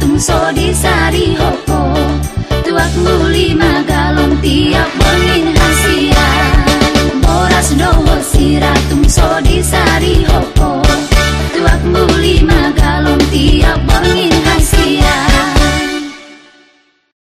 tumso di sari hoko Tuak nguli magalong tiap mengin hasia. Boras doho sira tumso di sari hoko Tuak nguli magalong tiap mengin